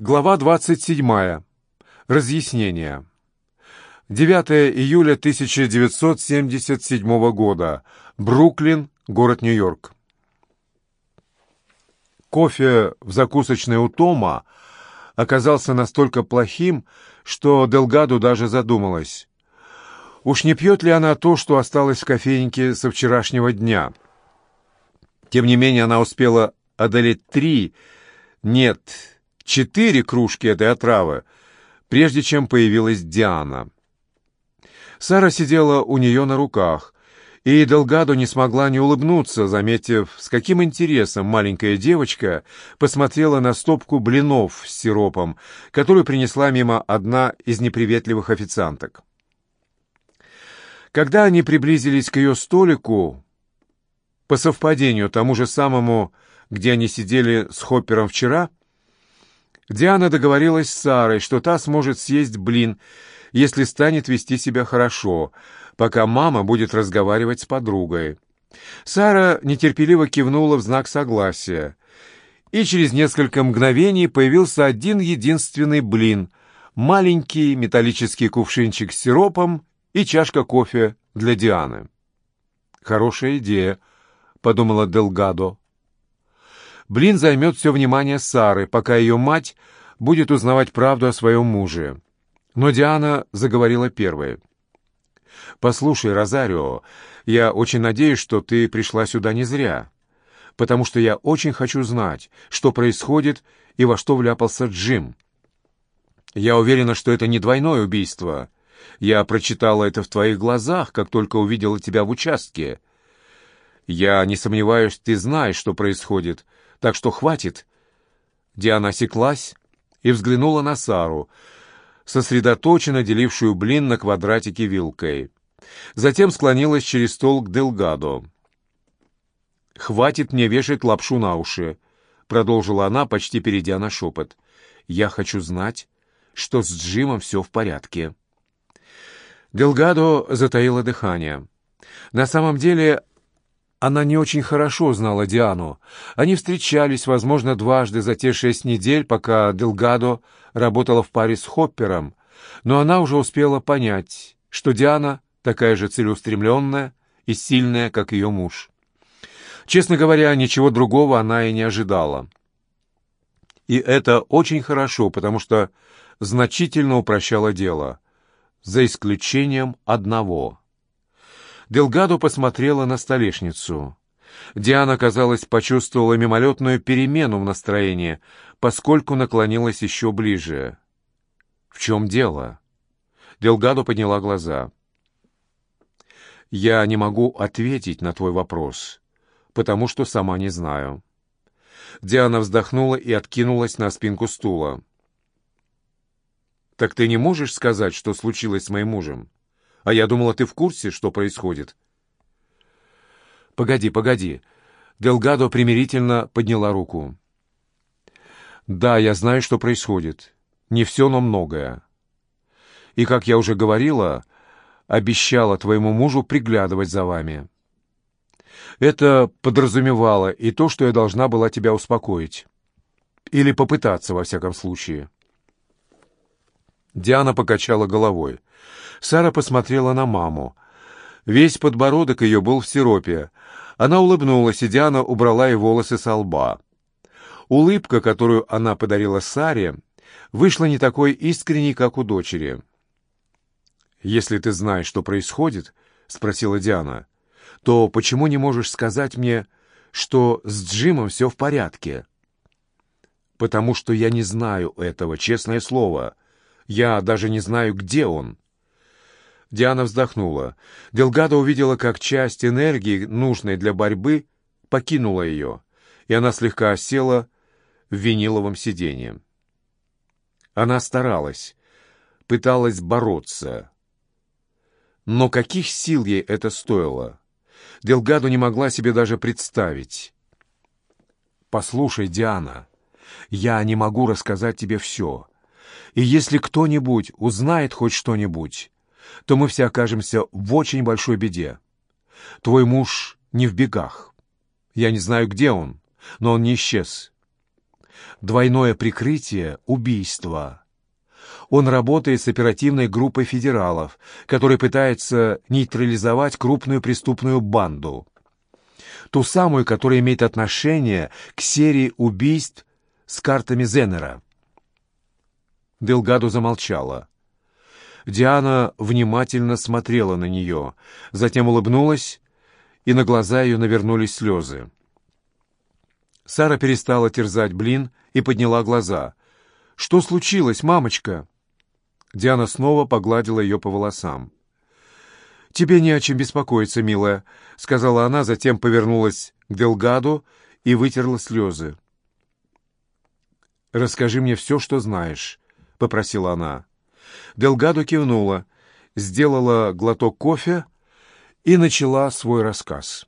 Глава 27. Разъяснение. 9 июля 1977 года. Бруклин, город Нью-Йорк. Кофе в закусочной у Тома оказался настолько плохим, что Делгаду даже задумалась. Уж не пьет ли она то, что осталось в кофейнике со вчерашнего дня? Тем не менее, она успела одолеть три, нет, четыре кружки этой отравы, прежде чем появилась Диана. Сара сидела у нее на руках, и Делгадо не смогла не улыбнуться, заметив, с каким интересом маленькая девочка посмотрела на стопку блинов с сиропом, которую принесла мимо одна из неприветливых официанток. Когда они приблизились к ее столику, по совпадению тому же самому, где они сидели с Хоппером вчера, Диана договорилась с Сарой, что та сможет съесть блин, если станет вести себя хорошо, пока мама будет разговаривать с подругой. Сара нетерпеливо кивнула в знак согласия, и через несколько мгновений появился один единственный блин — маленький металлический кувшинчик с сиропом и чашка кофе для Дианы. «Хорошая идея», — подумала Делгадо. Блин займет все внимание Сары, пока ее мать будет узнавать правду о своем муже. Но Диана заговорила первой. «Послушай, Розарио, я очень надеюсь, что ты пришла сюда не зря, потому что я очень хочу знать, что происходит и во что вляпался Джим. Я уверена, что это не двойное убийство. Я прочитала это в твоих глазах, как только увидела тебя в участке. Я не сомневаюсь, ты знаешь, что происходит, так что хватит». Диана осеклась и взглянула на Сару, сосредоточенно делившую блин на квадратике вилкой. Затем склонилась через стол к Делгадо. «Хватит мне вешать лапшу на уши», — продолжила она, почти перейдя на шепот. «Я хочу знать, что с Джимом все в порядке». Делгадо затаила дыхание. На самом деле она не очень хорошо знала Диану. Они встречались, возможно, дважды за те шесть недель, пока Делгадо работала в паре с Хоппером, но она уже успела понять, что Диана такая же целеустремленная и сильная, как ее муж. Честно говоря, ничего другого она и не ожидала. И это очень хорошо, потому что значительно упрощало дело, за исключением одного — Делгадо посмотрела на столешницу. Диана, казалось, почувствовала мимолетную перемену в настроении, поскольку наклонилась еще ближе. «В чем дело?» Делгадо подняла глаза. «Я не могу ответить на твой вопрос, потому что сама не знаю». Диана вздохнула и откинулась на спинку стула. «Так ты не можешь сказать, что случилось с моим мужем?» А я думала, ты в курсе, что происходит. Погоди, погоди. Делгадо примирительно подняла руку. Да, я знаю, что происходит. Не все, но многое. И, как я уже говорила, обещала твоему мужу приглядывать за вами. Это подразумевало и то, что я должна была тебя успокоить. Или попытаться, во всяком случае. Диана покачала головой. Сара посмотрела на маму. Весь подбородок ее был в сиропе. Она улыбнулась, и Диана убрала ей волосы со лба. Улыбка, которую она подарила Саре, вышла не такой искренней, как у дочери. «Если ты знаешь, что происходит, — спросила Диана, — то почему не можешь сказать мне, что с Джимом все в порядке?» «Потому что я не знаю этого, честное слово. Я даже не знаю, где он». Диана вздохнула. Делгадо увидела, как часть энергии, нужной для борьбы, покинула ее, и она слегка осела в виниловом сиденье. Она старалась, пыталась бороться. Но каких сил ей это стоило? Делгадо не могла себе даже представить. «Послушай, Диана, я не могу рассказать тебе все. И если кто-нибудь узнает хоть что-нибудь, то мы все окажемся в очень большой беде. Твой муж не в бегах. Я не знаю, где он, но он не исчез. Двойное прикрытие — убийство. Он работает с оперативной группой федералов, которая пытается нейтрализовать крупную преступную банду. Ту самую, которая имеет отношение к серии убийств с картами Зеннера. Делгадо замолчала. Диана внимательно смотрела на нее, затем улыбнулась, и на глаза ее навернулись слезы. Сара перестала терзать блин и подняла глаза. «Что случилось, мамочка?» Диана снова погладила ее по волосам. «Тебе не о чем беспокоиться, милая», — сказала она, затем повернулась к Делгаду и вытерла слезы. «Расскажи мне все, что знаешь», — попросила она. Делгадо кивнула, сделала глоток кофе и начала свой рассказ.